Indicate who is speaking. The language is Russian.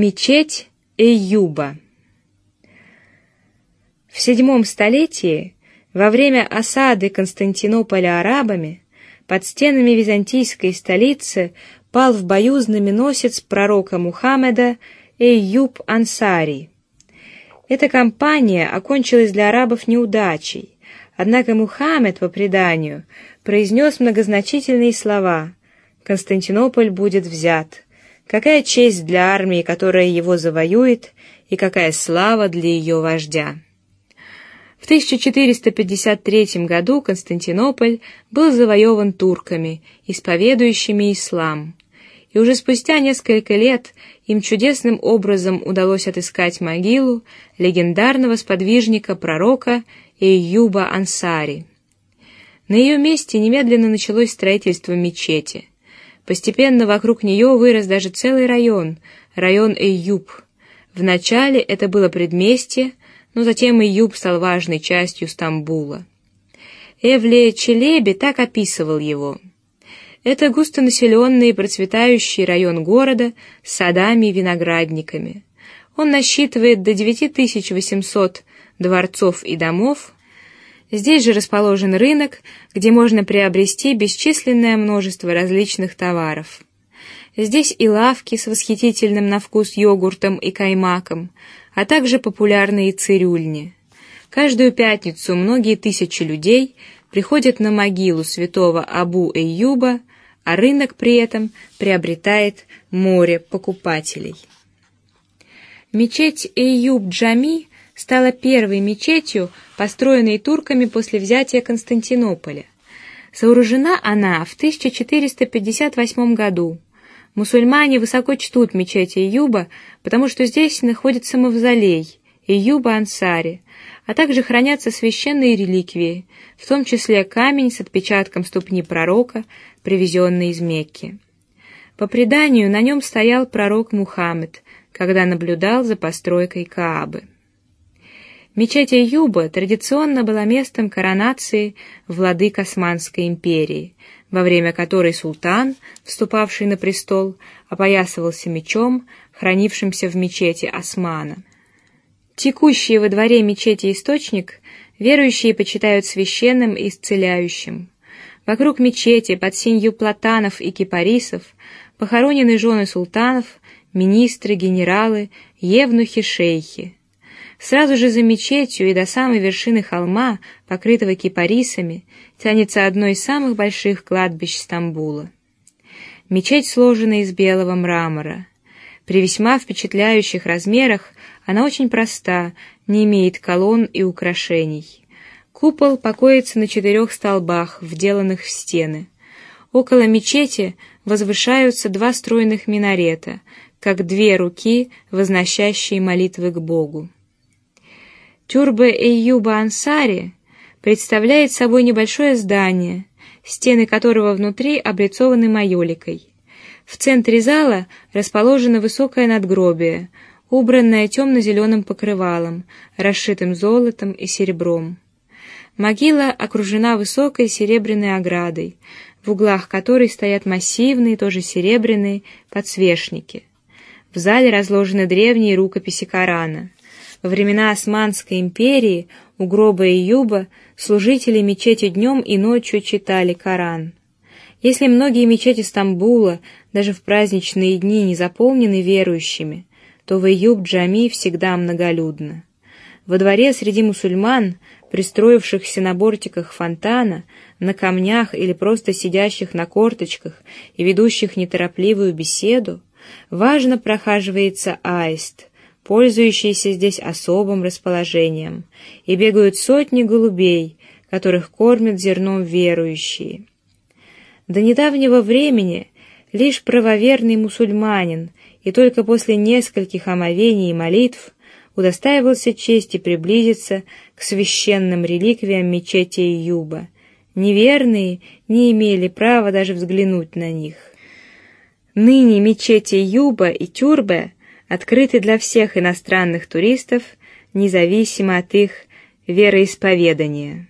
Speaker 1: Мечеть Эйюба. В седьмом столетии, во время осады Константинополя арабами, под стенами византийской столицы пал в бою знаменосец пророка Мухаммеда Эйюб Ансари. Эта кампания окончилась для арабов неудачей, однако Мухаммед по преданию произнес многозначительные слова: "Константинополь будет взят". Какая честь для армии, которая его завоюет, и какая слава для ее вождя! В 1453 году Константинополь был завоеван турками, исповедующими ислам, и уже спустя несколько лет им чудесным образом удалось отыскать могилу легендарного сподвижника пророка Июба Ансари. На ее месте немедленно началось строительство мечети. Постепенно вокруг нее вырос даже целый район, район Эйюб. Вначале это было предместье, но затем Эйюб стал важной частью Стамбула. Эвле Челеби так описывал его. Это густонаселенный и процветающий район города с садами и виноградниками. Он насчитывает до 9800 дворцов и домов, Здесь же расположен рынок, где можно приобрести бесчисленное множество различных товаров. Здесь и лавки с восхитительным на вкус йогуртом и каймаком, а также популярные цирюльни. Каждую пятницу многие тысячи людей приходят на могилу святого Абу Эйюба, а рынок при этом приобретает море покупателей. Мечеть Эйюб-Джами стала первой мечетью, построенной турками после взятия Константинополя. Сооружена она в 1458 году. Мусульмане высоко чтут мечеть Июба, потому что здесь находится мавзолей Июба Ансари, а также хранятся священные реликвии, в том числе камень с отпечатком ступни пророка, привезенный из Мекки. По преданию, на нем стоял пророк Мухаммед, когда наблюдал за постройкой Каабы. Мечеть Юба традиционно была местом коронации владык Османской империи, во время которой султан, вступавший на престол, опоясывался мечом, хранившимся в мечети Османа. Текущий во дворе мечети источник верующие почитают священным и исцеляющим. Вокруг мечети под сенью платанов и кипарисов похоронены жены султанов, министры, генералы, евнухи, шейхи. Сразу же за мечетью и до самой вершины холма, покрытого кипарисами, тянется одно из самых больших кладбищ Стамбула. Мечеть сложена из белого мрамора. При весьма впечатляющих размерах она очень проста, не имеет колонн и украшений. Купол покоится на четырех столбах, вделанных в стены. Около мечети возвышаются два стройных минарета, как две руки, возносящие молитвы к Богу. Тюрбе Эйюба Ансари представляет собой небольшое здание, стены которого внутри облицованы майоликой. В центре зала расположено высокое надгробие, убранное темно-зеленым покрывалом, расшитым золотом и серебром. Могила окружена высокой серебряной оградой, в углах которой стоят массивные, тоже серебряные подсвечники. В зале разложены древние рукописи Корана. Во времена Османской империи у гроба Июба служители мечети днем и ночью читали Коран. Если многие мечети Стамбула даже в праздничные дни не заполнены верующими, то в Июб-Джами всегда многолюдно. Во дворе среди мусульман, пристроившихся на бортиках фонтана, на камнях или просто сидящих на корточках и ведущих неторопливую беседу, важно прохаживается аист, пользующиеся здесь особым расположением, и бегают сотни голубей, которых кормят зерном верующие. До недавнего времени лишь правоверный мусульманин и только после нескольких омовений и молитв удостаивался чести приблизиться к священным реликвиям мечети Июба. Неверные не имели права даже взглянуть на них. Ныне мечети Юба и Тюрбе открыты для всех иностранных туристов, независимо от их вероисповедания.